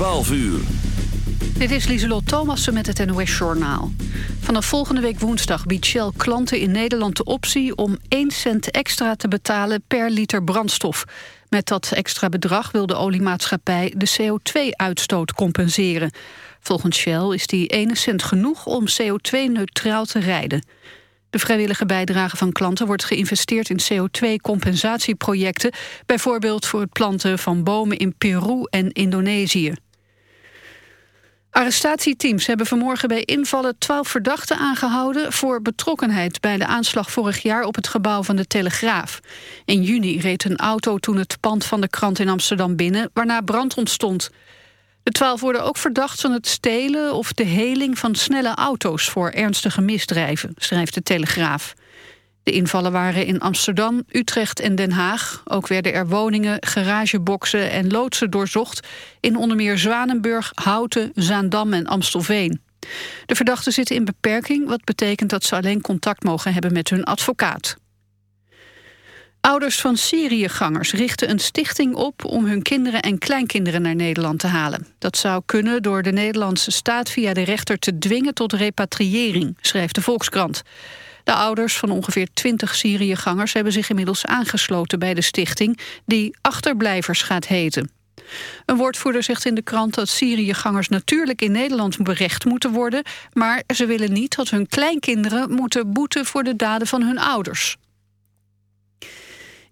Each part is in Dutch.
12 uur. Dit is Lieselot Thomassen met het NOS-journaal. Vanaf volgende week woensdag biedt Shell klanten in Nederland de optie... om 1 cent extra te betalen per liter brandstof. Met dat extra bedrag wil de oliemaatschappij de CO2-uitstoot compenseren. Volgens Shell is die ene cent genoeg om CO2-neutraal te rijden. De vrijwillige bijdrage van klanten wordt geïnvesteerd in CO2-compensatieprojecten... bijvoorbeeld voor het planten van bomen in Peru en Indonesië. Arrestatieteams hebben vanmorgen bij invallen twaalf verdachten aangehouden... voor betrokkenheid bij de aanslag vorig jaar op het gebouw van de Telegraaf. In juni reed een auto toen het pand van de krant in Amsterdam binnen... waarna brand ontstond. De twaalf worden ook verdacht van het stelen of de heling van snelle auto's... voor ernstige misdrijven, schrijft de Telegraaf. De invallen waren in Amsterdam, Utrecht en Den Haag. Ook werden er woningen, garageboxen en loodsen doorzocht... in onder meer Zwanenburg, Houten, Zaandam en Amstelveen. De verdachten zitten in beperking, wat betekent dat ze alleen contact mogen hebben met hun advocaat. Ouders van Syriëgangers richten een stichting op om hun kinderen en kleinkinderen naar Nederland te halen. Dat zou kunnen door de Nederlandse staat via de rechter te dwingen tot repatriëring, schrijft de Volkskrant. De ouders van ongeveer 20 Syriëgangers hebben zich inmiddels aangesloten bij de stichting die Achterblijvers gaat heten. Een woordvoerder zegt in de krant dat Syriëgangers natuurlijk in Nederland berecht moeten worden, maar ze willen niet dat hun kleinkinderen moeten boeten voor de daden van hun ouders.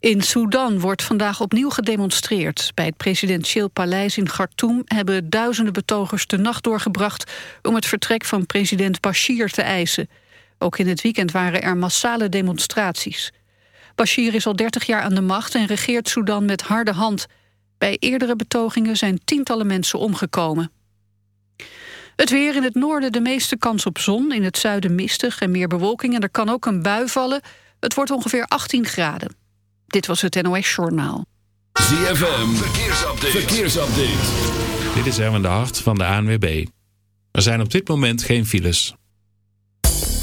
In Sudan wordt vandaag opnieuw gedemonstreerd. Bij het presidentieel paleis in Khartoum hebben duizenden betogers de nacht doorgebracht om het vertrek van president Bashir te eisen. Ook in het weekend waren er massale demonstraties. Bashir is al 30 jaar aan de macht en regeert Sudan met harde hand. Bij eerdere betogingen zijn tientallen mensen omgekomen. Het weer in het noorden de meeste kans op zon. In het zuiden mistig en meer bewolking. En er kan ook een bui vallen. Het wordt ongeveer 18 graden. Dit was het NOS Journaal. ZFM, verkeersupdate. verkeersupdate. Dit is Erwin de Hart van de ANWB. Er zijn op dit moment geen files.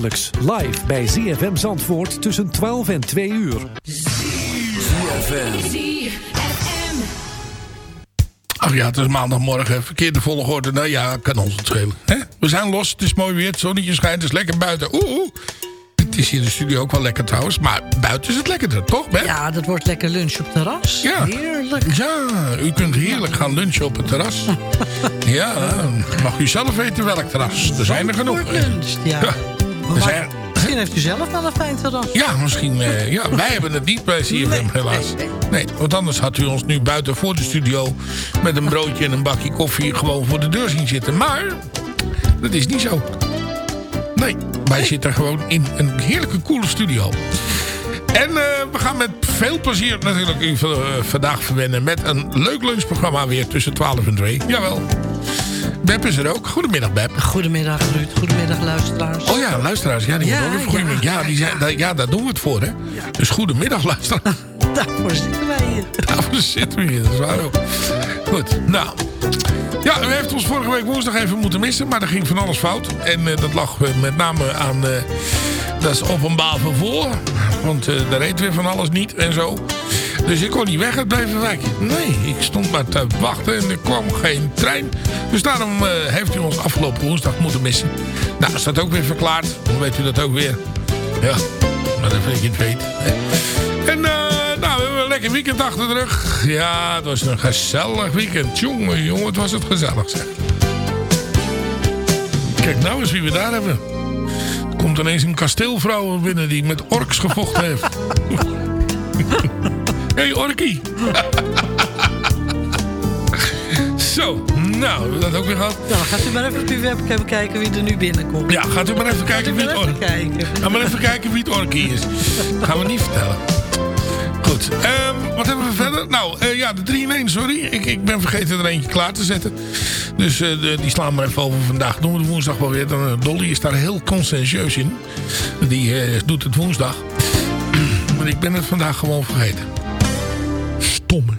Dagelijks live bij ZFM Zandvoort tussen 12 en 2 uur. Ach ja, het is maandagmorgen. Verkeerde volgorde. Nou ja, kan ons het schelen. Hè? We zijn los. Het is mooi weer. Het zonnetje schijnt. Het is lekker buiten. Oeh, oeh. Het is hier in de studio ook wel lekker trouwens. Maar buiten is het lekkerder, toch? Beb? Ja, dat wordt lekker lunch op het terras. Ja. Heerlijk. Ja, u kunt heerlijk gaan lunchen op het terras. ja, mag u zelf weten welk terras. Er zijn er genoeg. luncht, ja. Maar zijn, Misschien heeft u zelf wel een fijn terras. ja, misschien. eh, ja, wij hebben het niet bij CFM helaas. Nee, want anders had u ons nu buiten voor de studio... met een broodje en een bakje koffie gewoon voor de deur zien zitten. Maar dat is niet zo. Nee, wij zitten gewoon in een heerlijke, coole studio. En eh, we gaan met veel plezier natuurlijk u eh, vandaag verwennen... met een leuk lunchprogramma weer tussen 12 en 2. Jawel. Beb is er ook. Goedemiddag, Beb. Goedemiddag, Ruud. Goedemiddag, luisteraars. Oh ja, luisteraars. Ja, die Ja, ook even goedemiddag. Ja, die zijn, daar- ja, daar doen we het voor, hè. Dus goedemiddag, luisteraars. Daarvoor zitten wij hier. Daarvoor zitten we hier, dat is waar ook. Goed, nou. Ja, u heeft ons vorige week woensdag even moeten missen, maar er ging van alles fout. En eh, dat lag eh, met name aan, eh, dat is openbaar vervoer. Want er reed weer van alles niet en zo. Dus ik kon niet weg, een wijkje. Nee, ik stond maar te wachten en er kwam geen trein. Dus daarom eh, heeft u ons afgelopen woensdag moeten missen. Nou, is dat ook weer verklaard. Dan weet u dat ook weer. Ja, maar dat vind je het weet. En eh, nou, we hebben een lekker weekend achter de rug. Ja, het was een gezellig weekend. Jongen, jongen, het was het gezellig zeg. Kijk nou eens wie we daar hebben. Er komt ineens een kasteelvrouw binnen die met orks gevochten heeft. Hé, hey, orkie. Zo, nou, we dat ook weer gehad. Nou, gaat u maar even op uw webcam kijken wie er nu binnenkomt. Ja, gaat u maar even kijken wie het orkie kijken. Ga maar even kijken wie het orkie is. Gaan we niet vertellen. Goed, ehm, wat hebben we verder? Nou, eh, ja, de 3 in 1, sorry. Ik, ik ben vergeten er eentje klaar te zetten. Dus eh, de- die slaan we even over vandaag. Doen we de woensdag wel weer. Dan, eh, Dolly is daar heel conscientieus in. Die doet het woensdag. maar ik ben het vandaag gewoon vergeten. Stomme.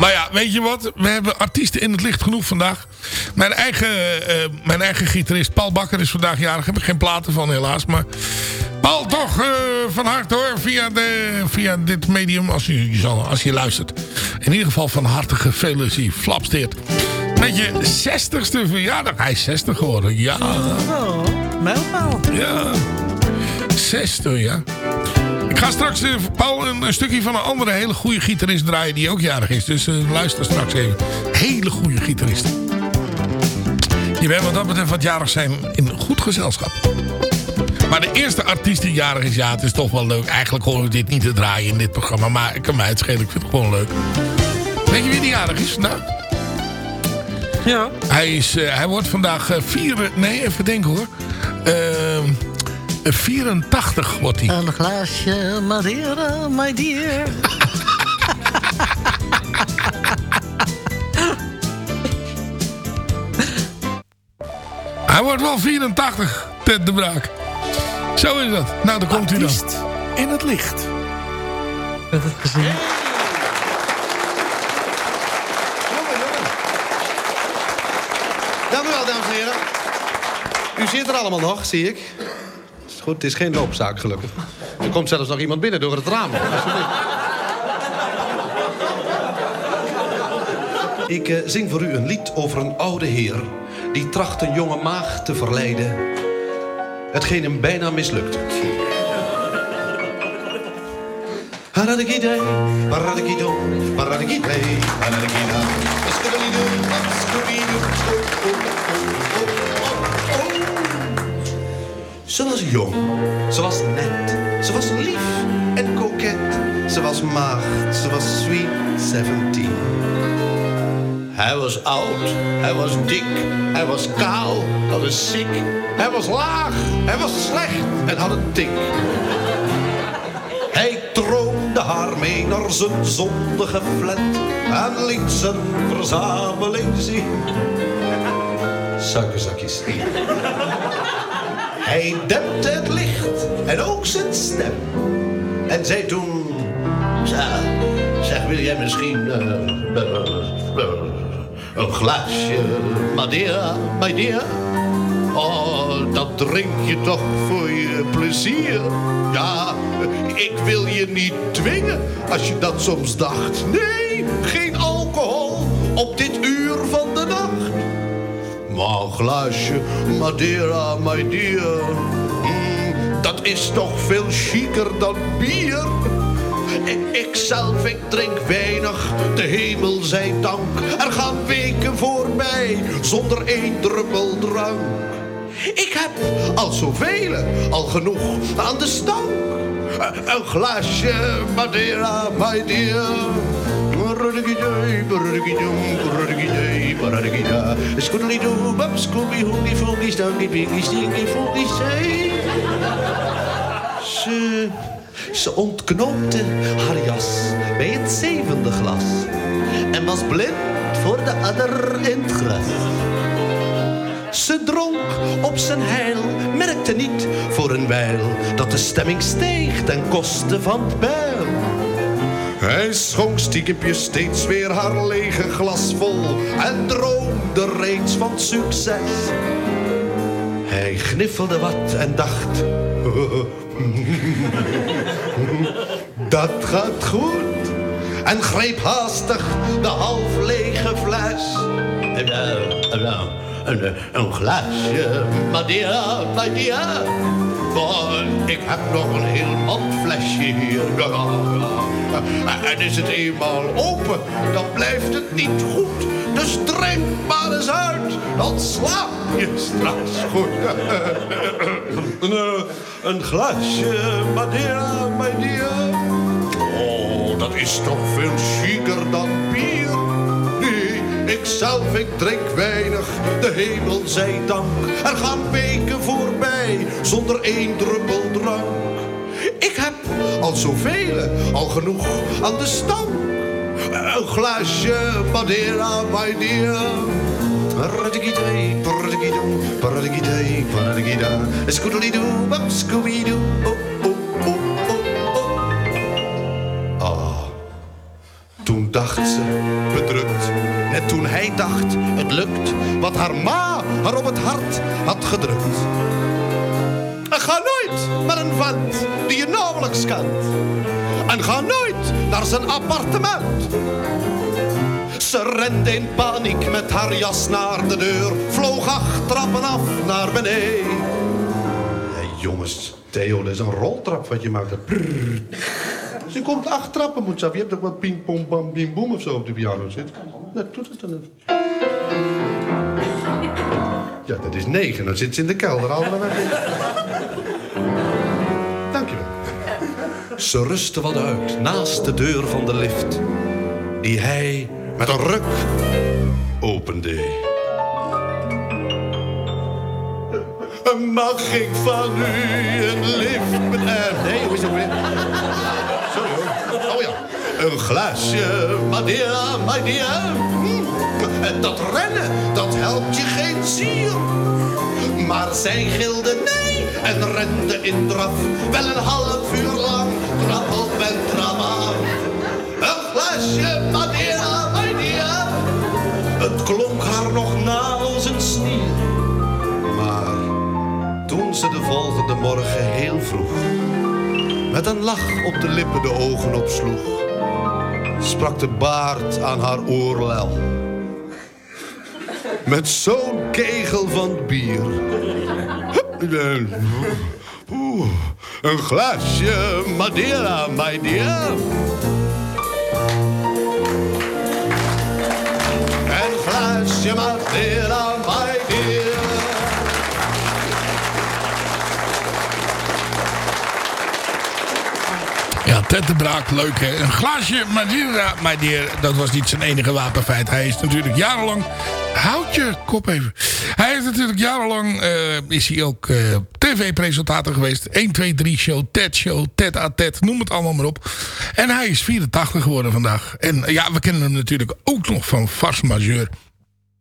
Maar ja, weet je wat? We hebben artiesten in het licht genoeg vandaag. Mijn eigen, eh, mijn eigen gitarist Paul Bakker is vandaag jarig. Heb ik geen platen van helaas. Maar Paul, toch eh, van harte hoor. Via, de, via dit medium. Als je, als je luistert. In ieder geval van harte gefeliciteerd. Flapsteert. Met je 60ste verjaardag. Hij is 60 geworden. Ja. Oh, mijlpaal. Ja. 60, ja. Ik ga straks, eh, Paul, een, een stukje van een andere hele goede gitarist draaien die ook jarig is. Dus eh, luister straks even. Hele goede gitarist. Die wij wat dat betreft wat jarig zijn in goed gezelschap. Maar de eerste artiest die jarig is, ja, het is toch wel leuk. Eigenlijk horen we dit niet te draaien in dit programma. Maar ik kan mij het schelen, ik vind het gewoon leuk. Weet je wie die jarig is? Nou, Ja. hij, is, eh, hij wordt vandaag vier... Nee, even denken hoor. Ehm, eh, 84 wordt hij. Een glaasje Madeira, my dear. Hij wordt wel 84, Ted de Braak. Zo is dat. Nou, daar komt hij dan. In het licht. Met het gezin. Dank u wel, dames en heren. U zit er allemaal nog, zie ik. Goed, het is geen loopzaak, gelukkig. Er komt zelfs nog iemand binnen door het raam. Ik eh, zing voor u een lied over een oude heer... die tracht een jonge maag te verleiden. Hetgeen hem bijna mislukt. Haradikidee, paradikidoo, paradikidee, paradikida. Skuddelidoo, skuddelidoo. Ze was jong, ze was net, ze was lief en koket. Ze was maagd, ze was sweet 17. Hij was oud, hij was dik, hij was kaal, hij was ziek. Hij was laag, hij was slecht en had een tik. Hij troonde haar mee naar zijn zondige flat en liet zijn verzameling zien. Suikerzakjes. Hij dempte het licht en ook zijn stem. En zei toen... Zeg, wil jij misschien eh, eh, eh, een glaasje Madeira, my dear? Oh, dat drink je toch voor je plezier? Ja, ik wil je niet dwingen als je dat soms dacht. Nee, geen alcohol op dit uur een glaasje Madeira, my dear. mm, dat is toch veel chiquer dan bier. Ik, zelf, ik drink weinig, de hemel zij dank. Er gaan weken voorbij, zonder één druppel drank. Ik heb al zoveel, al genoeg aan de stank. Een glaasje Madeira, my dear. Bruddigidee, bruddigidoo, bruddigidee, bruddigida. Scoodalidoo, bab, scooby, hoodie, foogie, stanky, pinky, stinky, say. Ze, ze ontknoopte haar jas bij het zevende glas. En was blind voor de adder in het gras. Ze dronk op zijn heil, merkte niet voor een wijl dat de stemming steeg ten koste van het bijl. Hij schonk stiekempjes steeds weer haar lege glas vol en droomde reeds van succes. Hij gniffelde wat en dacht, dat gaat goed. En greep haastig de half lege fles. En, eh, en, eh, een, eh, een glaasje Madeira, Madeira. Want ik heb nog een heel handflesje hier. En is het eenmaal open, dan blijft het niet goed. Dus drink maar eens uit, dan slaap je straks goed. een, eh, een glaasje Madeira, Madeira. Oh, dat is toch veel chiquer dan bier. Nee, ik zelf, ik drink weinig, de hemel zij dank. Er gaan weken voorbij, zonder één druppel drank. Heb al zoveel, al genoeg aan de stank. Een glaasje Madeira, my dear. Paradigidee, paradigidoo, paradigidee, paradigida. Scoodalidoo, bam, scooby-doo, oh, oh, oh, oh, oh. Ah, toen dacht ze, bedrukt, net toen hij dacht, het lukt, wat haar ma haar op het hart had gedrukt. En ga nooit met een vent die je nauwelijks kent. En ga nooit naar zijn appartement. Ze rende in paniek met haar jas naar de deur. Vloog acht trappen af naar beneden. Hé, jongens, Theo, dat is een roltrap wat je maakt. Ze komt acht trappen moet af. Je hebt ook wat ping, pong, bam, bim, boem of zo op de piano zitten. Dat doet het dan niet. Ja, dat is negen. Dan zit ze in de kelder. Al weg. Dankjewel. Ze rustte wat uit naast de deur van de lift. Die hij met een ruk opende. Mag ik van u een lift met... eh, nee, hoe is het weer? Sorry hoor. Oh ja. Een glaasje Madeira, Madeira. Hm. En dat rennen, dat helpt je geen zier. Maar zij gilde nee en rende in draf. Wel een half uur lang, trap op en trap. Een glaasje Madeira, Madeira. Het klonk haar nog na als een stier. Maar toen ze de volgende morgen heel vroeg met een lach op de lippen de ogen opsloeg, sprak de baard aan haar oorlel. Met zo'n kegel van bier. Een glaasje Madeira, my dear. Een glaasje Madeira, my dear. Ja, Ted de Braak, leuk hè. Een glaasje Madeira, my dear. Dat was niet zijn enige wapenfeit. Hij is natuurlijk jarenlang... Houd je kop even. Hij is natuurlijk jarenlang... eh, is hij ook eh, tv-presentator geweest. 1, 2, 3 show, Ted show, Ted a Ted. Noem het allemaal maar op. En hij is 84 geworden vandaag. En eh, ja, we kennen hem natuurlijk ook nog van Fars Majeur.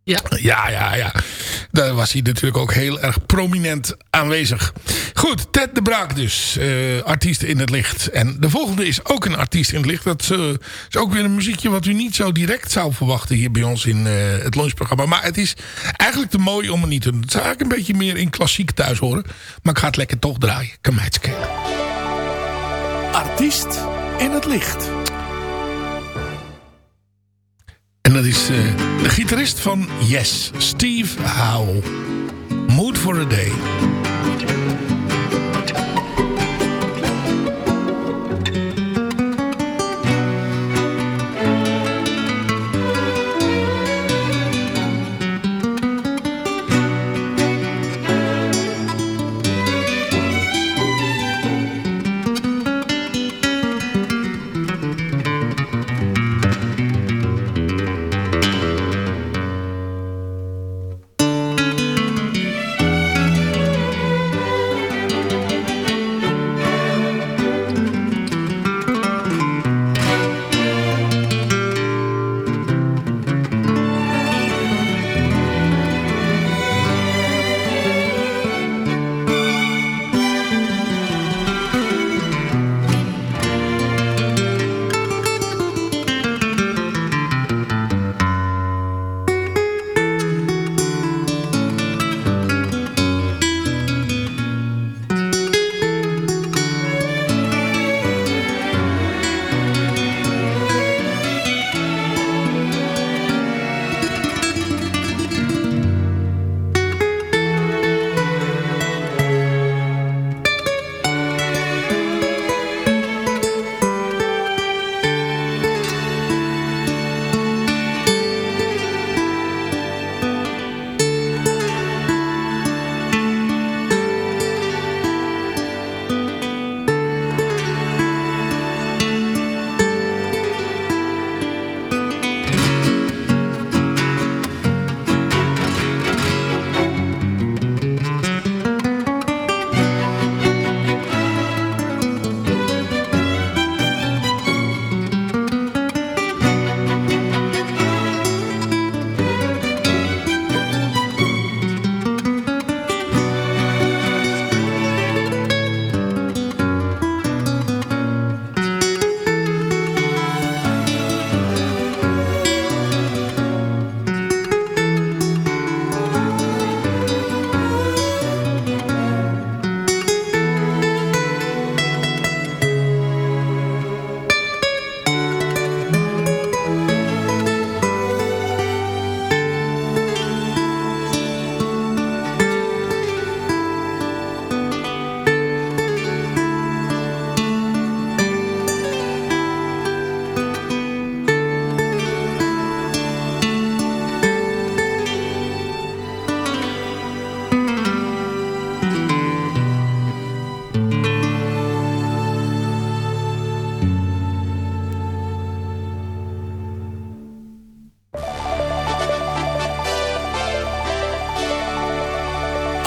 Ja. Ja, ja, ja. Daar was hij natuurlijk ook heel erg prominent aanwezig. Goed, Ted de Braak dus. eh, artiest in het licht. En de volgende is ook een artiest in het licht. Dat eh, is ook weer een muziekje wat u niet zo direct zou verwachten hier bij ons in eh, het lunchprogramma. Maar het is eigenlijk te mooi om het niet te doen. Het zou eigenlijk een beetje meer in klassiek thuis horen. Maar ik ga het lekker toch draaien. Kan mij. Artiest in het licht. En dat is eh, de gitarist van Yes, Steve Howe. Mood for a Day.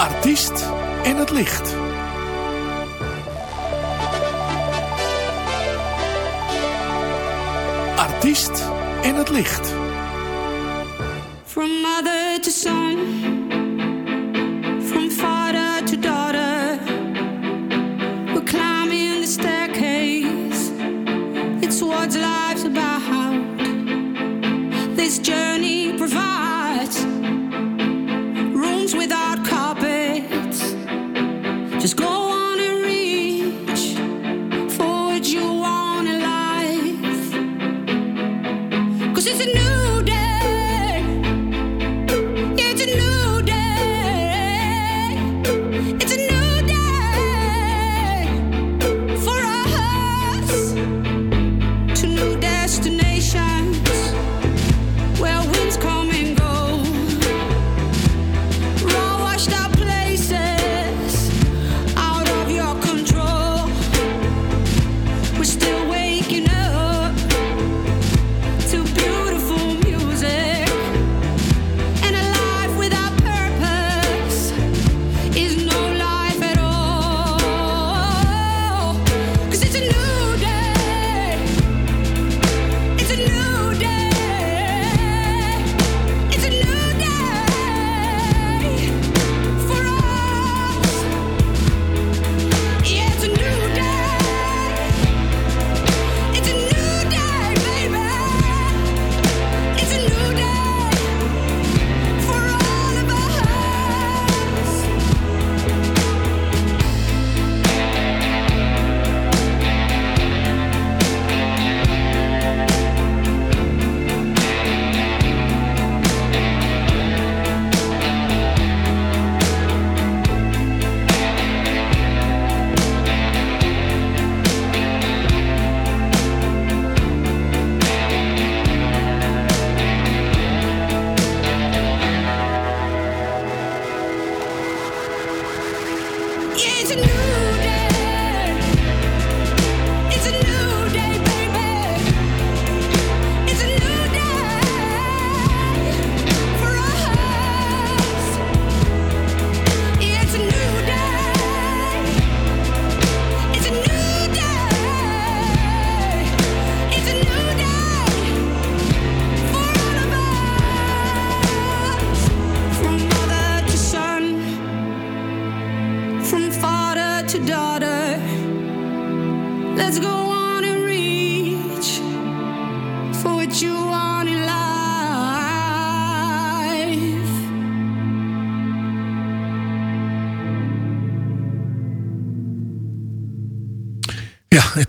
Artiest in het licht. Artiest in het licht. From mother to son,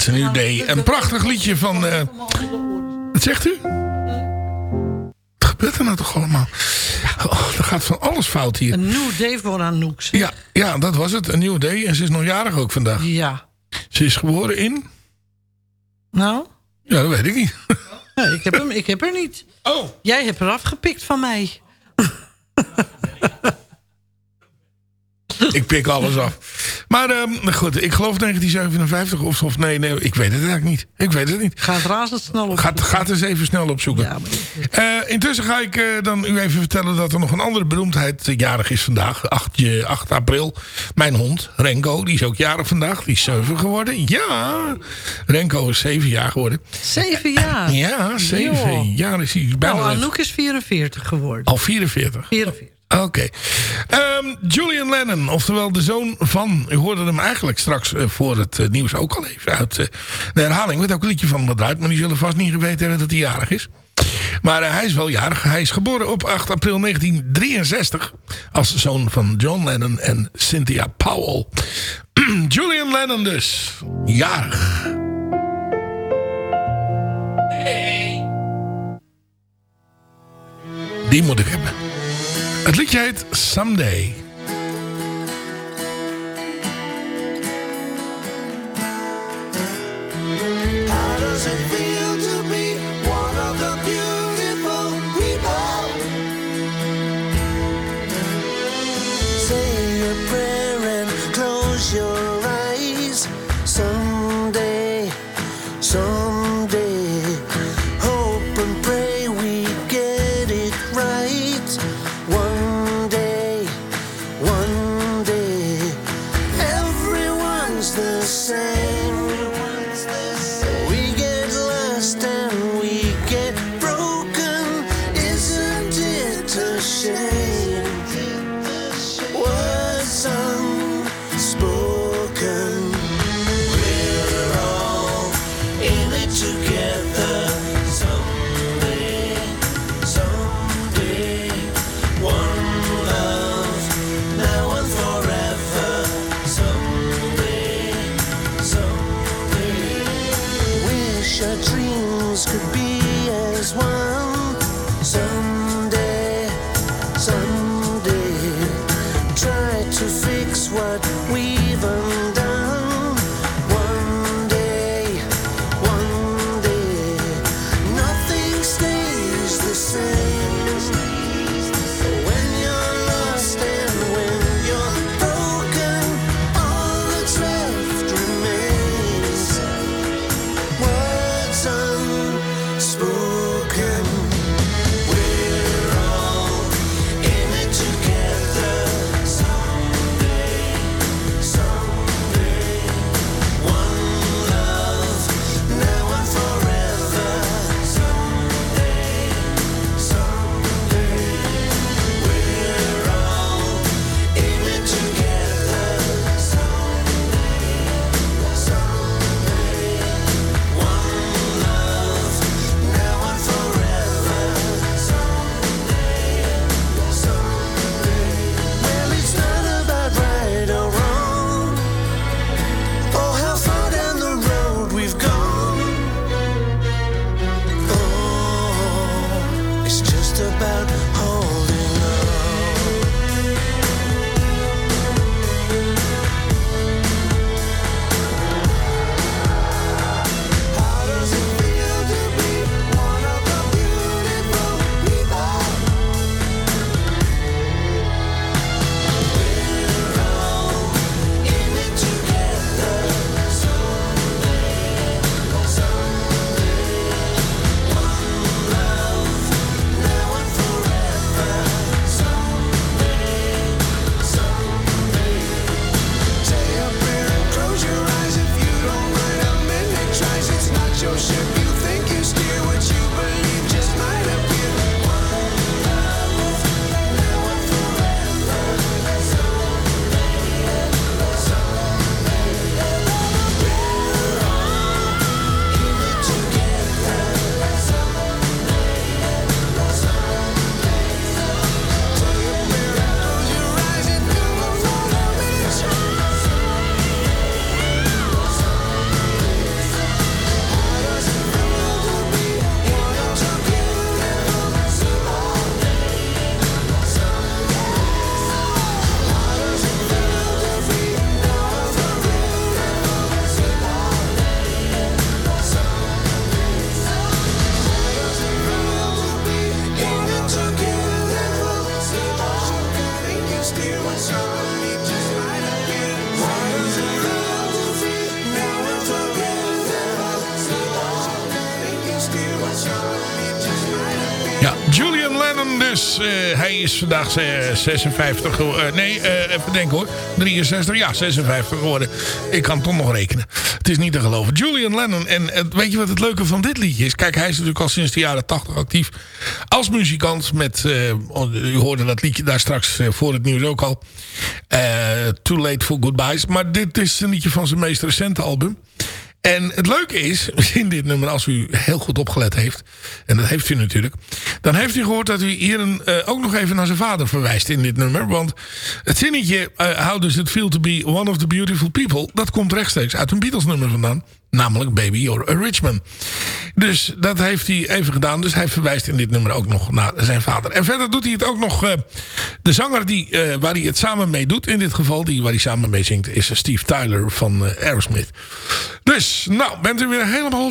A New Day. Een prachtig liedje van... eh, wat zegt u? Wat gebeurt er nou toch allemaal? Oh, er gaat van alles fout hier. Een nieuw day voor Anouk. zeg. Ja, ja, dat was het. Een nieuwe day. En ze is nog jarig ook vandaag. Ja. Ze is geboren in... Nou? Ja, dat weet ik niet. Ik, heb hem, ik heb er niet. Oh. Jij hebt er afgepikt van mij. Ik pik alles af. Maar ehm, goed, ik geloof 1957 of, of nee, nee, ik weet het eigenlijk niet. Ik weet het niet. Gaat razendsnel op. Gaat, gaat eens even snel opzoeken. Eh, intussen ga ik eh, dan u even vertellen dat er nog een andere beroemdheid eh, jarig is vandaag. 8, je- 8 april. Mijn hond, Renko, die is ook jarig vandaag. Die is 7 geworden. Ja, Renko is 7 jaar geworden. Zeven jaar. Ja, 7 Joh. jaar is hij bijna. Nou, Anouk is 44 geworden. Al 44. 44. Oké. Ehm, Julian Lennon, oftewel de zoon van... U hoorde hem eigenlijk straks eh, voor het eh, nieuws ook al even uit eh, de herhaling. Met ook een liedje van wat uit, maar die zullen vast niet geweten hebben dat hij jarig is. Maar hij is wel jarig. Hij is geboren op 8 april 1963 als zoon van John Lennon en Cynthia Powell. Julian Lennon dus. Jarig. Die moet ik hebben. Het liedje heet Someday. How does it feel could be vandaag eh, 56 geworden. nee, eh, even denken hoor. 63, ja, 56 geworden. Ik kan toch nog rekenen. Het is niet te geloven. Julian Lennon. En eh, weet je wat het leuke van dit liedje is? Kijk, hij is natuurlijk al sinds de jaren 80 actief. Als muzikant met... eh, u hoorde dat liedje daar straks eh, voor het nieuws ook al. Eh, Too Late for Goodbyes. Maar dit is een liedje van zijn meest recente album. En het leuke is, in dit nummer, als u heel goed opgelet heeft... en dat heeft u natuurlijk... dan heeft u gehoord dat u hier een, eh, ook nog even naar zijn vader verwijst in dit nummer. Want het zinnetje... eh, How does it feel to be one of the beautiful people... dat komt rechtstreeks uit een Beatles nummer vandaan. Namelijk Baby You're a Rich Man. Dus dat heeft hij even gedaan. Dus hij verwijst in dit nummer ook nog naar zijn vader. En verder doet hij het ook nog... eh, de zanger die, eh, waar hij het samen mee doet... in dit geval, die waar hij samen mee zingt... is Steve Tyler van eh, Aerosmith. Dus, nou, bent u weer helemaal?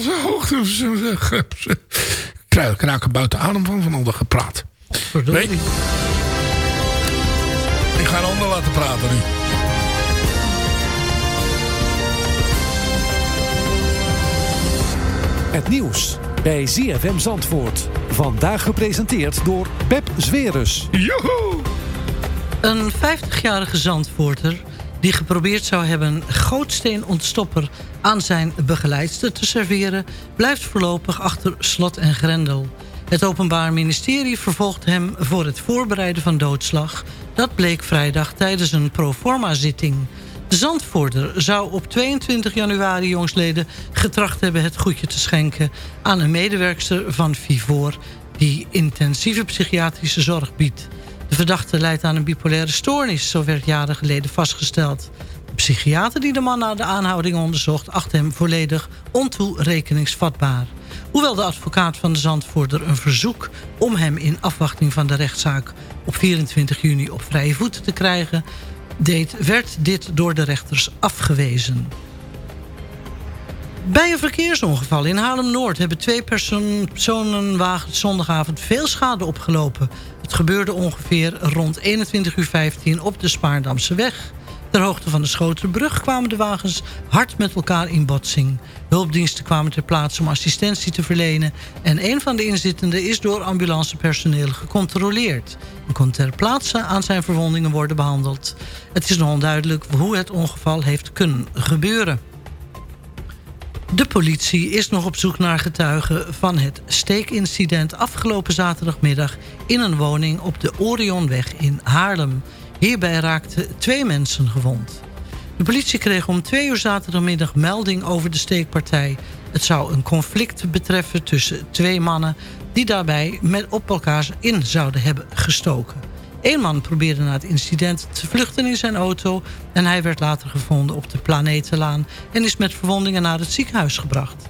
Ik ik raak er buiten adem van, van al dat gepraat. Nee. Ik ga een ander laten praten nu. Het nieuws bij ZFM Zandvoort. Vandaag gepresenteerd door Pep Zwerus. Joehoe! Een 50-jarige Zandvoorter die geprobeerd zou hebben... gootsteen ontstopper aan zijn begeleidster te serveren... blijft voorlopig achter slot en grendel. Het Openbaar Ministerie vervolgt hem voor het voorbereiden van doodslag. Dat bleek vrijdag tijdens een proforma-zitting. De Zandvoorter zou op 22 januari jongsleden getracht hebben het goedje te schenken... aan een medewerkster van Vivor die intensieve psychiatrische zorg biedt. De verdachte leidt aan een bipolaire stoornis, zo werd jaren geleden vastgesteld. De psychiater die de man na de aanhouding onderzocht... acht hem volledig ontoerekeningsvatbaar. Hoewel de advocaat van de Zandvoorter een verzoek... om hem in afwachting van de rechtszaak op 24 juni op vrije voeten te krijgen... deed... werd dit door de rechters afgewezen. Bij een verkeersongeval in Haarlem-Noord... hebben twee personenwagens zondagavond veel schade opgelopen. Het gebeurde ongeveer rond 21.15 uur op de Spaardamse weg. Ter hoogte van de Schoterbrug kwamen de wagens hard met elkaar in botsing. Hulpdiensten kwamen ter plaatse om assistentie te verlenen... en een van de inzittenden is door ambulancepersoneel gecontroleerd... en kon ter plaatse aan zijn verwondingen worden behandeld. Het is nog onduidelijk hoe het ongeval heeft kunnen gebeuren. De politie is nog op zoek naar getuigen van het steekincident afgelopen zaterdagmiddag in een woning op de Orionweg in Haarlem. Hierbij raakten twee mensen gewond. De politie kreeg om twee uur zaterdagmiddag melding over de steekpartij. Het zou een conflict betreffen tussen twee mannen die daarbij met op elkaar in zouden hebben gestoken. Eén man probeerde na het incident te vluchten in zijn auto... en hij werd later gevonden op de Planetenlaan... en is met verwondingen naar het ziekenhuis gebracht.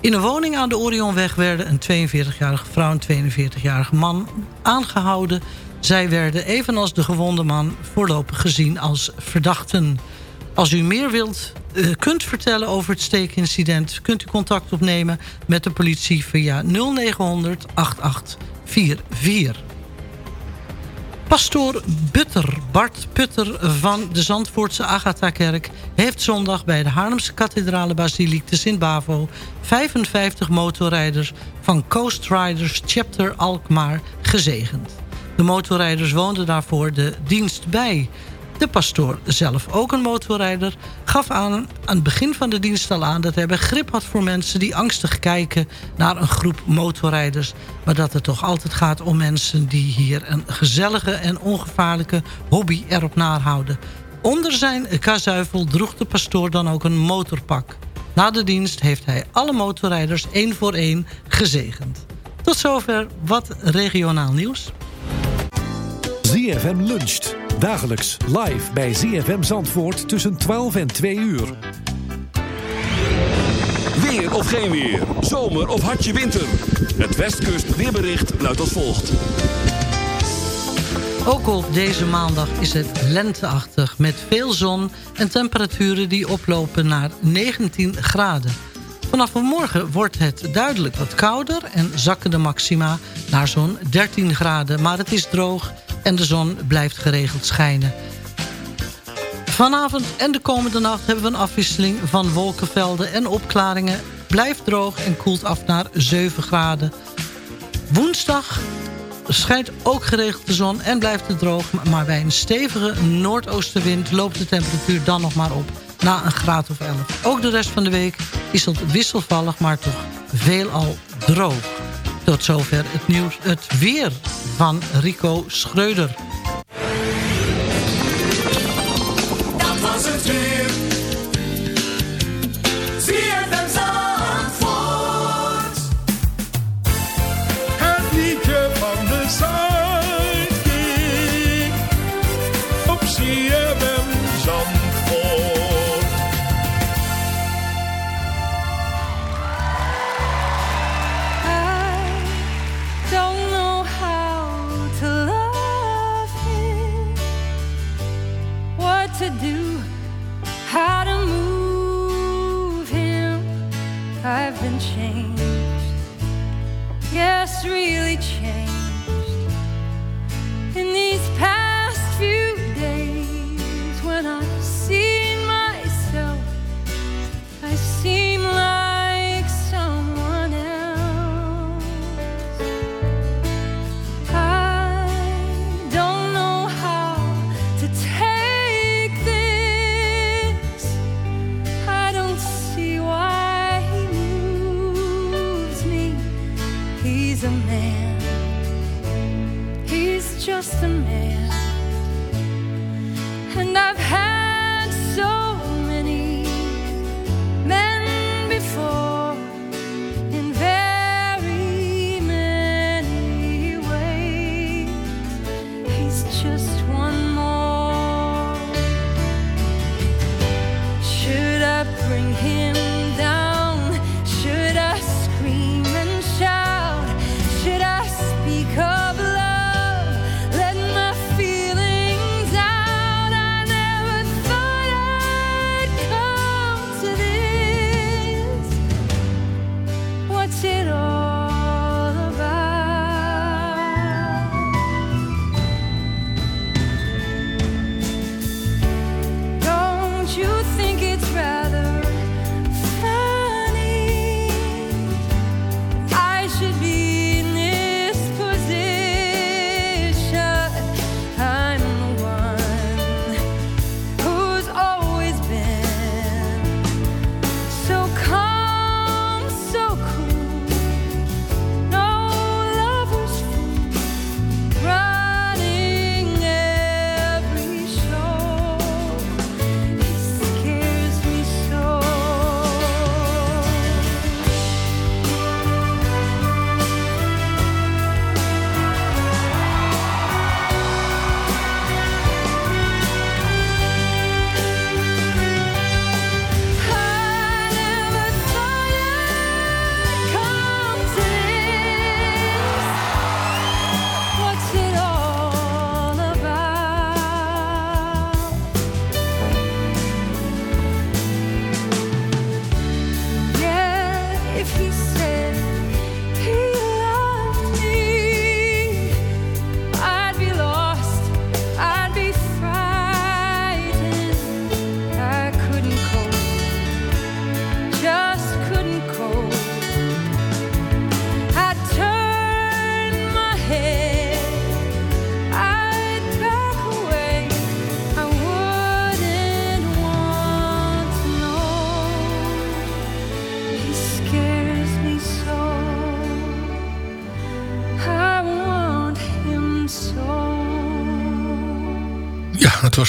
In een woning aan de Orionweg werden een 42-jarige vrouw... en een 42-jarige man aangehouden. Zij werden, evenals de gewonde man... voorlopig gezien als verdachten. Als u meer wilt, eh, kunt vertellen over het steekincident... kunt u contact opnemen met de politie via 0900 8844. Pastoor Butter, Bart Putter van de Zandvoortse Agatha-kerk... heeft zondag bij de Haarlemse kathedrale basiliek te Sint-Bavo... 55 motorrijders van Coast Riders Chapter Alkmaar gezegend. De motorrijders woonden daarvoor de dienst bij. De pastoor, zelf ook een motorrijder, gaf aan, aan het begin van de dienst al aan... dat hij begrip had voor mensen die angstig kijken naar een groep motorrijders. Maar dat het toch altijd gaat om mensen die hier een gezellige en ongevaarlijke hobby erop nahouden. Onder zijn kazuivel droeg de pastoor dan ook een motorpak. Na de dienst heeft hij alle motorrijders één voor één gezegend. Tot zover wat regionaal nieuws. ZFM luncht. Dagelijks live bij ZFM Zandvoort tussen 12 en 2 uur. Weer of geen weer. Zomer of hartje winter. Het Westkust weerbericht luidt als volgt. Ook op deze maandag is het lenteachtig met veel zon en temperaturen die oplopen naar 19 graden. Vanaf morgen wordt het duidelijk wat kouder en zakken de maxima naar zo'n 13 graden. Maar het is droog en de zon blijft geregeld schijnen. Vanavond en de komende nacht hebben we een afwisseling van wolkenvelden en opklaringen. Blijft droog en koelt af naar 7 graden. Woensdag schijnt ook geregeld de zon en blijft het droog. Maar bij een stevige noordoostenwind loopt de temperatuur dan nog maar op na een graad of 11. Ook de rest van de week is het wisselvallig, maar toch veelal droog. Tot zover het nieuws, het weer van Rico Schreuder.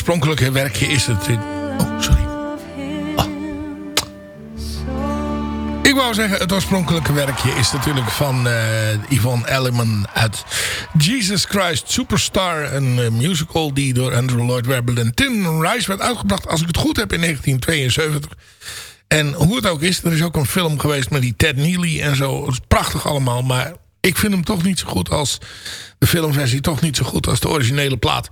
Oorspronkelijke werkje is het... Oh, sorry. Ah. Ik wou zeggen, het oorspronkelijke werkje is natuurlijk van eh, Yvonne Elliman uit Jesus Christ Superstar. Een eh, musical die door Andrew Lloyd Webber en Tim Rice werd uitgebracht, als ik het goed heb, in 1972. En hoe het ook is, er is ook een film geweest met die Ted Neely en zo. Het is prachtig allemaal, maar ik vind hem toch niet zo goed als... de filmversie toch niet zo goed als de originele plaat.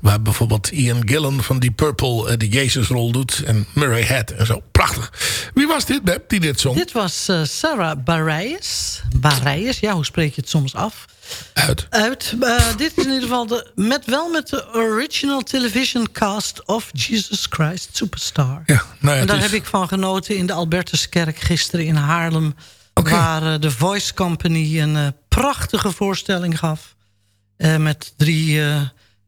Waar bijvoorbeeld Ian Gillan van Deep Purple eh, de Jezusrol doet. En Murray Head en zo. Prachtig. Wie was dit, Beb, die dit zong? Dit was eh, Sarah Bareilles. Bareilles, ja, hoe spreek je het soms af? Uit. Uit. Eh, dit is in ieder geval de, met, wel met de original television cast of Jesus Christ Superstar. Ja, nou ja, en daar is- heb ik van genoten in de Albertuskerk gisteren in Haarlem. Waar de Voice Company een prachtige voorstelling gaf. Met drie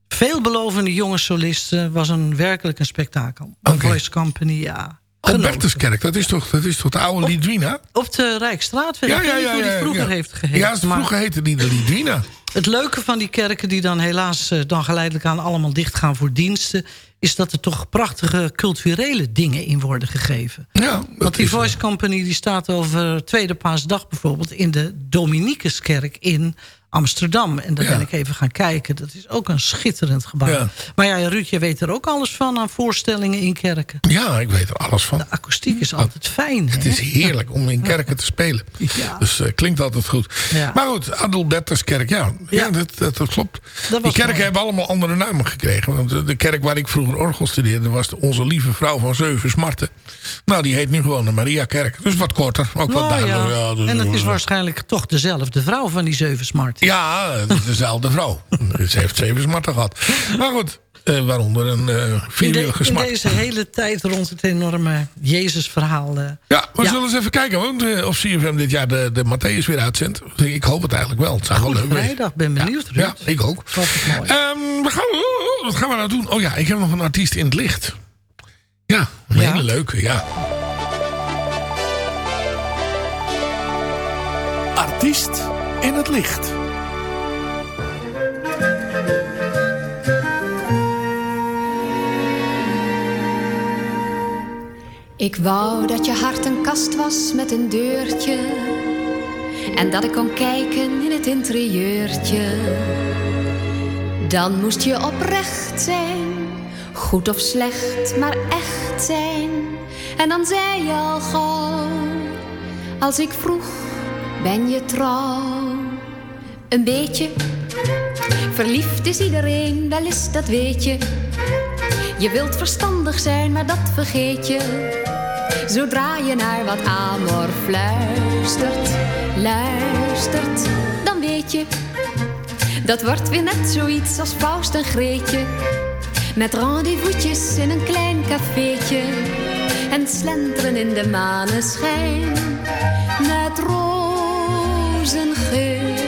veelbelovende jonge solisten. was een werkelijk een spektakel. De Voice Company, ja. Albertuskerk, dat is toch, dat is toch de oude Lidwina? Op de Rijkstraat, weet ik weet niet hoe die vroeger ja. heeft geheten. Ja, vroeger heette die de Lidwina. Het leuke van die kerken die dan helaas eh, dan geleidelijk aan allemaal dichtgaan voor diensten... is dat er toch prachtige culturele dingen in worden gegeven. Ja, Want die Voice Company die staat over Tweede Paasdag bijvoorbeeld... in de Dominicuskerk in Amsterdam. En daar Ja. ben ik even gaan kijken. Dat is ook een schitterend gebouw. Ja. Maar ja, Ruud, je weet er ook alles van aan voorstellingen in kerken. Ja, ik weet er alles van. De akoestiek is altijd fijn. Het hè? is heerlijk om in kerken te spelen. Dus eh, klinkt altijd goed. Ja. Maar goed, Adelbertuskerk, ja, ja. dat, dat, dat klopt. die kerken hebben allemaal andere namen gekregen. Want de- de kerk waar ik vroeger orgel studeerde... was de Onze Lieve Vrouw van Zeven Smarten. Nou, die heet nu gewoon de Mariakerk. Dus wat korter, ook wat Nou duidelijker. ja. Ja, dus- En het is waarschijnlijk toch dezelfde vrouw van die zeven Ja, is dezelfde vrouw. Ze heeft zeven smarten gehad. Maar goed, eh, waaronder een eh In, de- vierwilige in deze hele tijd rond het enorme Jezus-verhaal. eh, Ja, we zullen eens even kijken want, eh, of CFM dit jaar de, de Matthäus weer uitzendt. Ik hoop het eigenlijk wel. Het zou wel leuk zijn. Vrijdag, ben benieuwd. Ruud. Ja, ik ook. Wat is mooi. Ehm, we gaan, wat gaan we nou doen? Oh ja, ik heb nog een artiest in het licht. Ja, een hele leuke, ja. Artiest in het licht. Ik wou dat je hart een kast was met een deurtje. En dat ik kon kijken in het interieurtje. Dan moest je oprecht zijn, goed of slecht, maar echt zijn. En dan zei je al gauw, als ik vroeg, ben je trouw? Een beetje, verliefd is iedereen, wel eens dat weet je. Je wilt verstandig zijn, maar dat vergeet je. Zodra je naar wat amor fluistert, luistert, dan weet je. Dat wordt weer net zoiets als Faust en Greetje. Met rendezvous'tjes in een klein cafeetje. En slenteren in de maneschijn. Met rozengeur.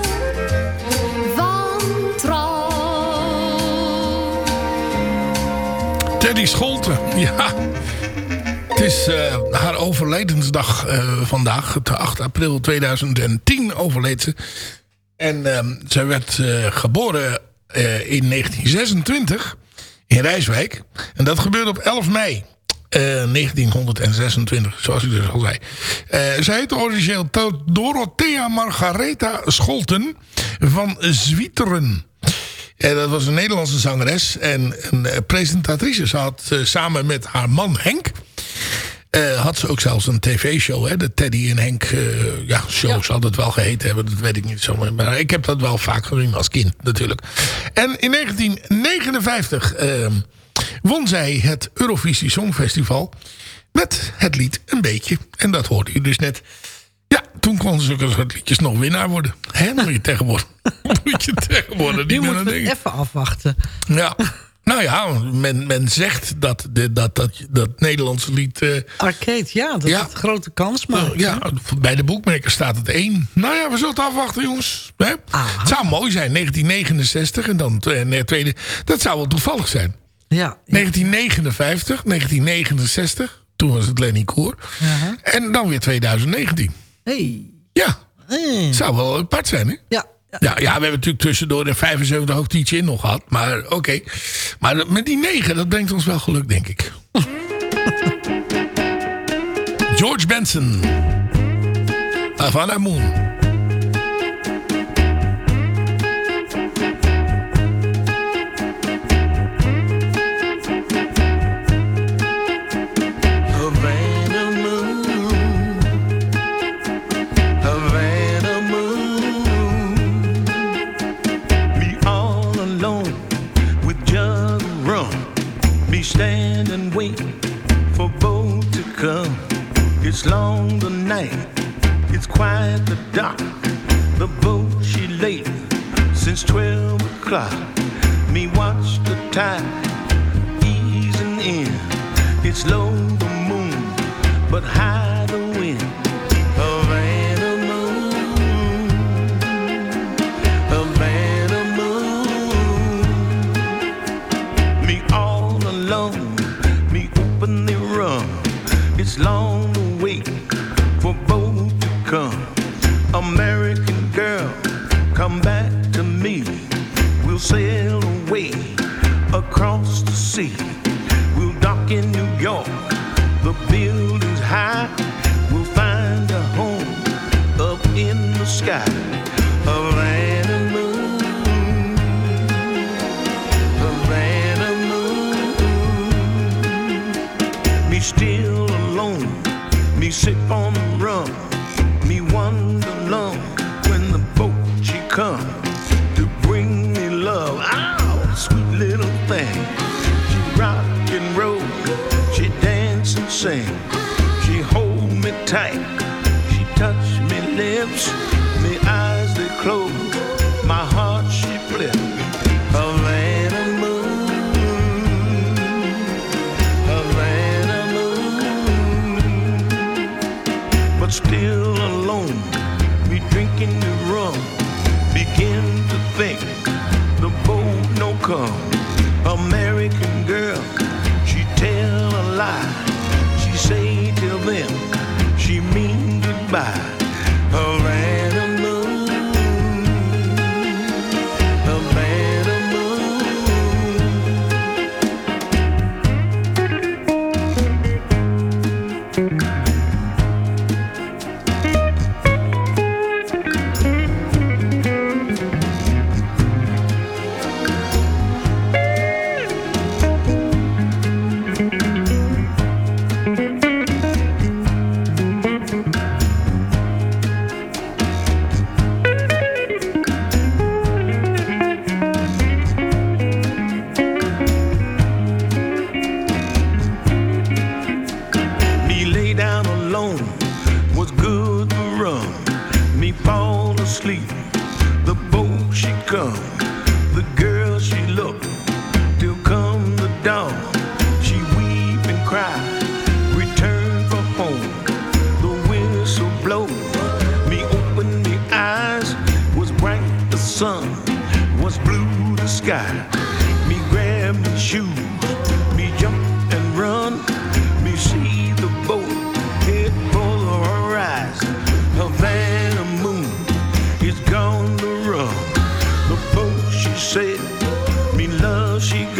Scholten, ja. Het is eh, haar overledensdag eh, vandaag. Het 8 april 2010 overleed ze. En ehm, zij werd eh, geboren in 1926 in Rijswijk. En dat gebeurde op 11 mei. eh, 1926, zoals u dus al zei. Zij heette origineel Dorothea Margaretha Scholten van Zwieteren. En dat was een Nederlandse zangeres en een eh, presentatrice. Ze had eh, samen met haar man Henk... eh, had ze ook zelfs een tv-show. De Teddy en Henk eh, ja, show zal het wel geheten hebben. Dat weet ik niet zo. Maar ik heb dat wel vaak gezien als kind natuurlijk. En in 1959 ehm, won zij het Eurovisie Songfestival... met het lied Een Beetje. En dat hoorde u dus net. Ja, toen konden zulke soort liedjes nog winnaar worden. Hè, moet je tegenwoordig, moet je tegenwoordig Die niet meer moeten even afwachten. Ja. Nou ja, men, men zegt dat, de, dat, dat dat Nederlandse lied... eh, Arcade, ja, dat Ja. het grote kans maakt. ja, bij de boekmaker staat het één. Nou ja, we zullen het afwachten, jongens. Hè? Het zou mooi zijn, 1969 en dan eh, tweede. Dat zou wel toevallig zijn. Ja. 1959, 1969, toen was het Lenny Koer. En dan weer 2019. Hey. Ja, zou wel apart zijn, hè? Ja. Ja, ja, we hebben natuurlijk tussendoor in 75 ook In nog gehad. Maar oké. Maar met die 9, dat brengt ons wel geluk, denk ik. George Benson. Havana Moon. It's long the night, it's quiet the dark. The boat she late since twelve o'clock. Me watch the tide easing in. It's low the moon, but high Me sip on rum. Me wonder long when the boat she come to bring me love. Ow, sweet little thing. She rock and roll. She dance and sing. She hold me tight. She touch me lips. Me eyes they close.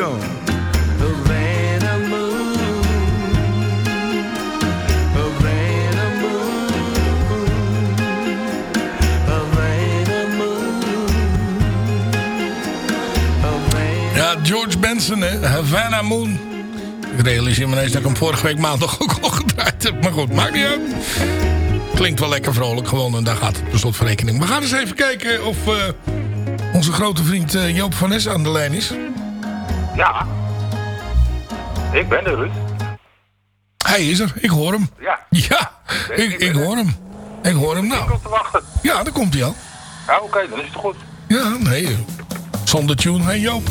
Gone. Havana moon, Havana moon, Havana moon, Ja, George Benson, hè? Havana Moon. Ik realiseer me ineens dat ik hem vorige week maandag ook al gedraaid heb. Maar goed, maakt niet uit. Klinkt wel lekker vrolijk gewoon en daar gaat het per slot van rekening. We gaan eens even kijken of eh, onze grote vriend eh, Joop van Nes aan de lijn is. Ja. Ik ben er, Ruud. Hij is er, ik hoor hem. Ja. Ja, ik, ik hoor hem. Ik hoor hem nou. Ik op te wachten. Ja, daar komt hij al. Ja, oké, dan is het goed. Ja, nee. Zonder tune, hè Joop?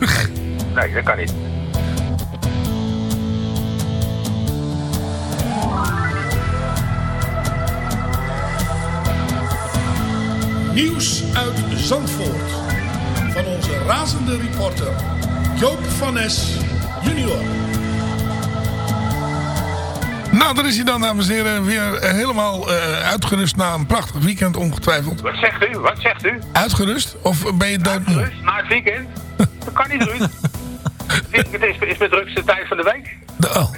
Nee, dat kan niet. Nieuws uit Zandvoort. Van onze razende reporter Joop van Nes junior. Nou, daar is hij dan, dames en heren, weer eh, helemaal eh, uitgerust na een prachtig weekend ongetwijfeld. Wat zegt u? Wat zegt u? Uitgerust? Of ben je dood? Rust na het weekend? Dat kan niet, Ruud. Het is, is mijn drukste tijd van de week. Oh.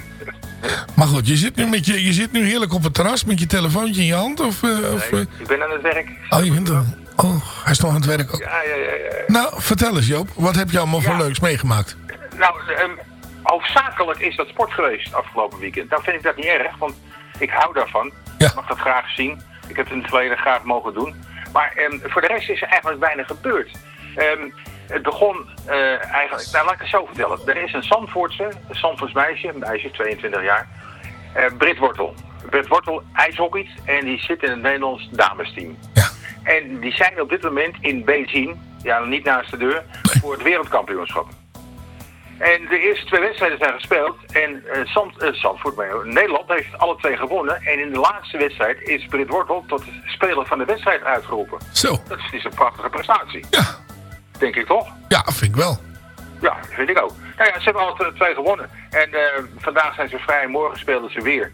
Maar goed, je zit, nu met je, je zit nu heerlijk op het terras met je telefoontje in je hand? Of, eh, of, Nee, eh, ik ben aan het werk. oh, je bent er. Oh, hij is nog aan het werk ook. Ja, ja, ja. ja. Nou, vertel eens Joop, wat heb je allemaal voor leuks meegemaakt? Nou, ehm, hoofdzakelijk is dat sport geweest afgelopen weekend. Nou vind ik dat niet erg, want ik hou daarvan. Ik mag dat graag zien. Ik heb het in het verleden graag mogen doen. Maar ehm, voor de rest is er eigenlijk weinig gebeurd. Ehm, het begon eh, eigenlijk... Nou, laat ik het zo vertellen. Er is een Zandvoortse, een Zandvoorts meisje, een meisje, 22 jaar. eh Brit Wortel. Brit Wortel ijshockeyt en die zit in het Nederlands damesteam. En die zijn op dit moment in Beijing, ja niet naast de deur, voor het wereldkampioenschap. En de eerste twee wedstrijden zijn gespeeld en Zand, Zandvoort, maar, Nederland heeft alle twee gewonnen. En in de laatste wedstrijd is Brit Wortel tot speler van de wedstrijd uitgeroepen. Zo. Dat is, is een prachtige prestatie. Ja. Denk ik toch? Ja, vind ik wel. Ja, vind ik ook. Nou ja, ze hebben alle twee- twee gewonnen. En eh, vandaag zijn ze vrij, morgen spelen ze weer.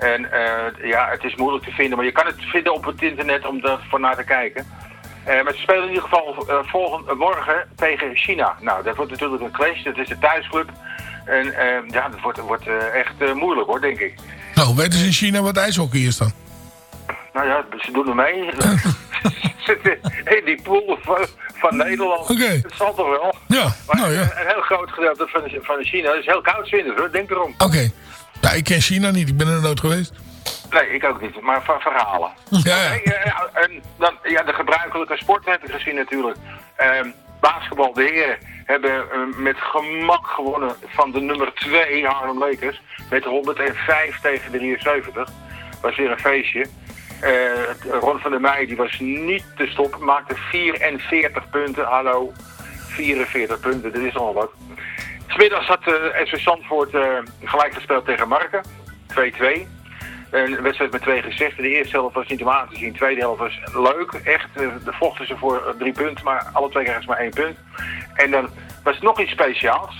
En eh, ja, het is moeilijk te vinden, maar je kan het vinden op het internet om er voor naar te kijken. Eh, maar ze spelen in ieder geval eh, volgende morgen tegen China. Nou, dat wordt natuurlijk een clash, dat is de thuisclub. En ja, dat wordt, wordt echt moeilijk hoor, denk ik. Nou, weten ze in China wat ijshockey is dan? Nou ja, ze doen er mee. Ze zitten in die pool van, van Nederland. Oké. Dat zal toch wel? Ja, Maar nou ja. een, een heel groot gedeelte van, van China is heel koud vinden hoor, denk erom. Oké. Ja, ik ken China niet, ik ben er nooit geweest. Nee, ik ook niet, maar verhalen. Ja, ja. Nee, eh, en dan, ja, de gebruikelijke sporten heb ik gezien natuurlijk. Ehm, basketbal, de heren hebben eh, met gemak gewonnen van de nummer 2 Harlem Lakers. Met 105 tegen 73. Was weer een feestje. Eh, Ron van der Meij die was niet te stoppen, maakte 44 punten. Hallo, 44 punten, dat is al wat. Smiddags had uh, SV Zandvoort eh, gelijk gespeeld tegen Marken. 2-2. Een wedstrijd met twee gezichten. De eerste helft was niet om aan te zien. De tweede helft was leuk. Echt, eh, de vochten ze voor eh, drie punten. Maar alle twee kregen ze maar één punt. En dan was er nog iets speciaals.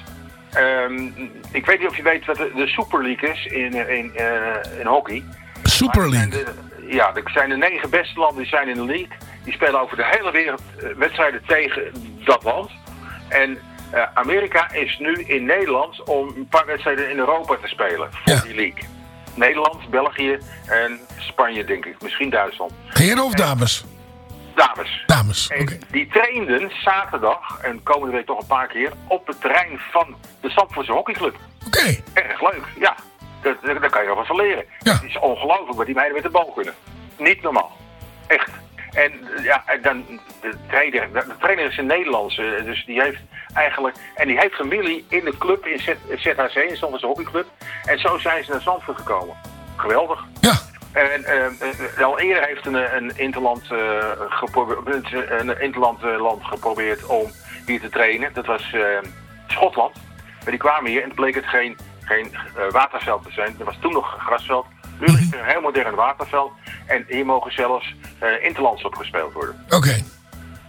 Ehm, ik weet niet of je weet wat de, de Super League is in, eh, in, eh, in hockey. Super League? De- ja, er zijn de negen beste landen die zijn in de league. Die spelen over de hele wereld eh, wedstrijden tegen dat land. En eh, Amerika is nu in Nederland om een paar wedstrijden in Europa te spelen. Voor die league. Nederland, België en Spanje denk ik. Misschien Duitsland. Heren of dames? Dames. Dames, En die trainden zaterdag en komende week toch een paar keer op het terrein van de Zandvoortse hockeyclub. Oké. Erg leuk, ja. Daar kan je nog wat van leren. Het is ongelooflijk wat die meiden met de bal kunnen. Niet normaal. Echt. En eh, ja, dan de trainer, de trainer is een Nederlandse, dus die heeft eigenlijk, en die heeft familie in de club in Z- ZHC, in Zandvoortse hockeyclub. En zo zijn ze naar Zandvoort gekomen. Geweldig. Ja. En eh, eh, al eerder heeft een, een interland, eh, geprobeerd, een interland eh, land geprobeerd om hier te trainen. Dat was eh, Schotland. Maar die kwamen hier en het bleek het geen, geen eh, waterveld te zijn. Er was toen nog grasveld. Nu ligt er een heel modern waterveld. En hier mogen zelfs eh interlands op gespeeld worden. Oké.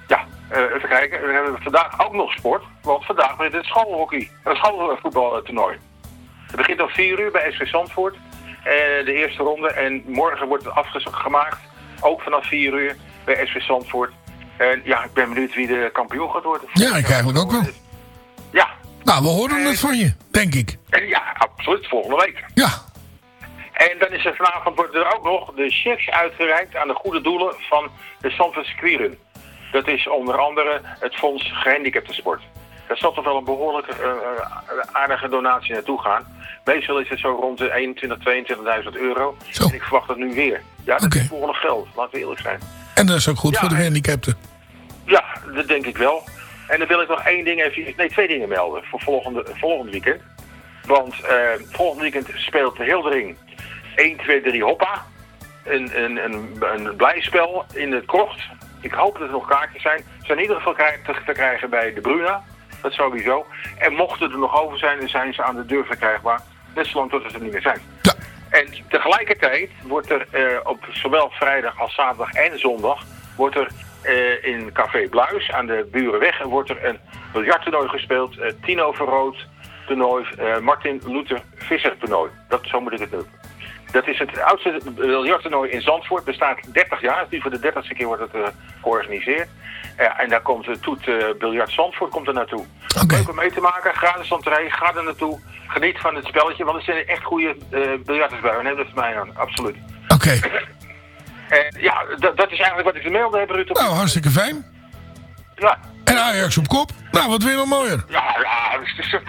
Ja, eh, even kijken. We hebben vandaag ook nog sport. Want vandaag begint het schoolhockey, het schoolvoetbaltoernooi. Het begint om 4 uur bij SV Zandvoort. eh, de eerste ronde. En morgen wordt het afgemaakt. Ook vanaf 4 uur bij SV Zandvoort. En ja, ik ben benieuwd wie de kampioen gaat worden. Ja, ik eigenlijk ook wel. Ja. Nou, we horen het van je, denk ik. En ja, absoluut. Volgende week. Ja. En dan is er vanavond wordt er ook nog de checks uitgereikt aan de goede doelen van de Zandvoortse Quirin. Dat is onder andere het Fonds Gehandicaptensport. Daar zal toch wel een behoorlijk eh, eh, aardige donatie naartoe gaan. Meestal is het zo rond de 21, 22.000 euro. En ik verwacht dat nu weer. Ja, dat is behoorlijk geld, laten we eerlijk zijn. En dat is ook goed voor de gehandicapten. Ja, dat denk ik wel. En dan wil ik nog één ding even, nee twee dingen melden voor volgende, volgende weekend. Want eh volgende weekend speelt de Hildering 1, 2, 3 hoppa. Een, een, een, een blijspel in het krocht. Ik hoop dat er nog kaartjes zijn. Ze zijn in ieder geval te, krijgen bij de Bruna. Dat sowieso. En mochten er nog over zijn, dan zijn ze aan de deur verkrijgbaar. Net zolang tot ze er niet meer zijn. En tegelijkertijd wordt er eh, op zowel vrijdag als zaterdag en zondag... wordt er eh, in Café Bluis aan de Burenweg wordt er een biljarttoernooi gespeeld. eh tien over rood toernooi, Martin Luther Visser toernooi. Dat, zo moet ik het noemen. Dat is het oudste biljarttoernooi in Zandvoort. Bestaat 30 jaar. Nu voor de 30ste keer wordt het eh, georganiseerd. En daar komt de Toet eh, Biljart Zandvoort komt er naartoe. Leuk om mee te maken. Gratis entree. Ga er naartoe. Geniet van het spelletje. Want er zijn echt goede eh biljarters bij. Neem dat van mij aan. Absoluut. Oké. Ja, dat- dat is eigenlijk wat ik te melden heb, Ruud. Nou, hartstikke fijn. Ja. Ajax op kop. Nou, wat weer nog mooier. Ja, ja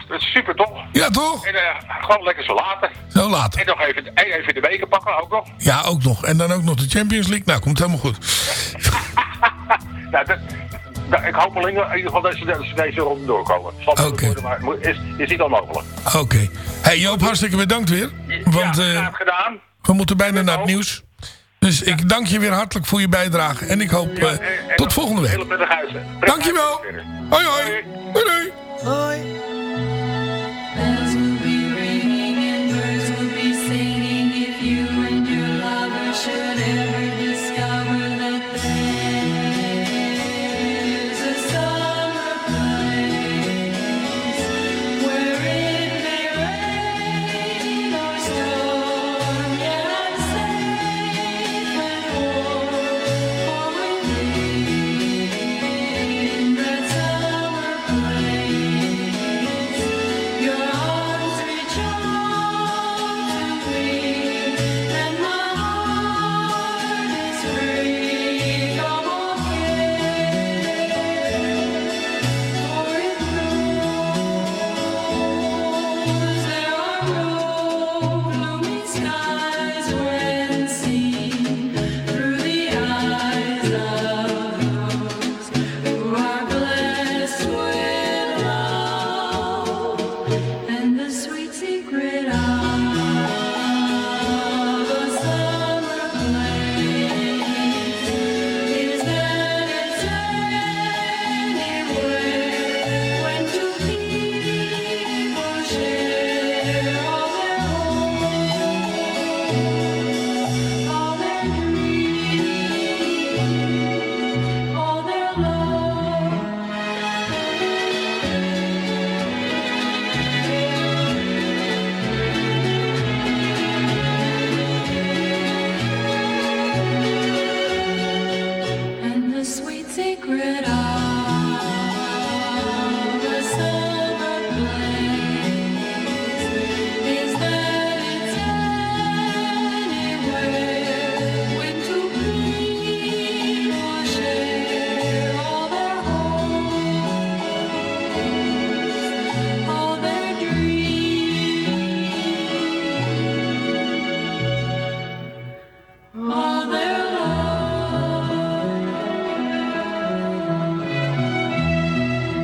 dat, is, super toch? Ja, toch? En eh, gewoon lekker zo laten. Zo later. En nog even, en even de beker pakken ook nog. Ja, ook nog. En dan ook nog de Champions League. Nou, komt helemaal goed. Nou, dat, ik hoop alleen in ieder geval dat ze, dat ze deze ronde doorkomen. Oké. worden, maar het is, is niet onmogelijk. Oké. Hey Joop, hartstikke bedankt weer. Want eh, Graag gedaan. we moeten bijna naar het nieuws. Dus ik dank je weer hartelijk voor je bijdrage. En ik hoop eh, tot volgende week. Hele prettige huizen. Dankjewel. Hoi hoi. Doei doei. Hoi.